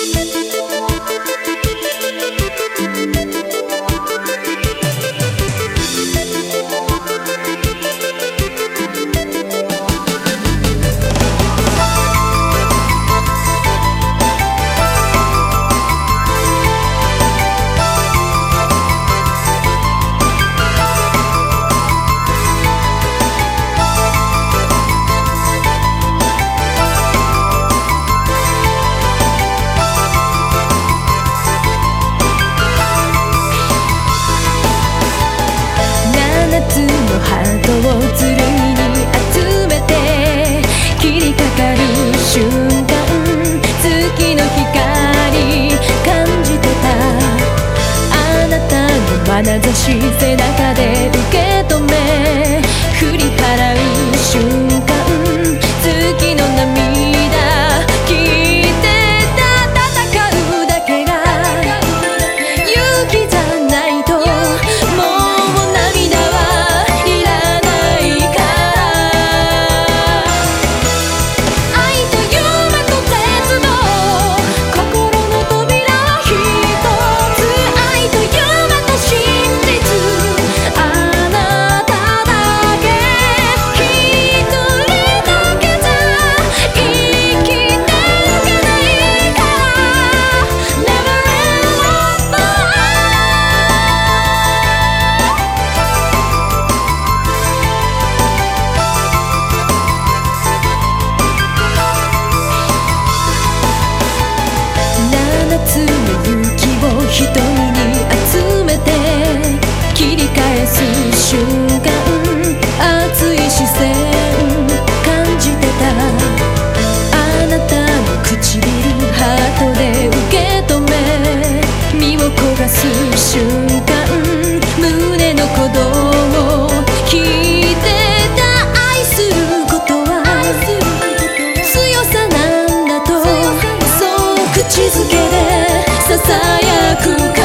Música 眼差し背中で受け止め振り払う瞬間瞬間胸の鼓動を引いてた愛することは強さなんだとそう口づけでささやくか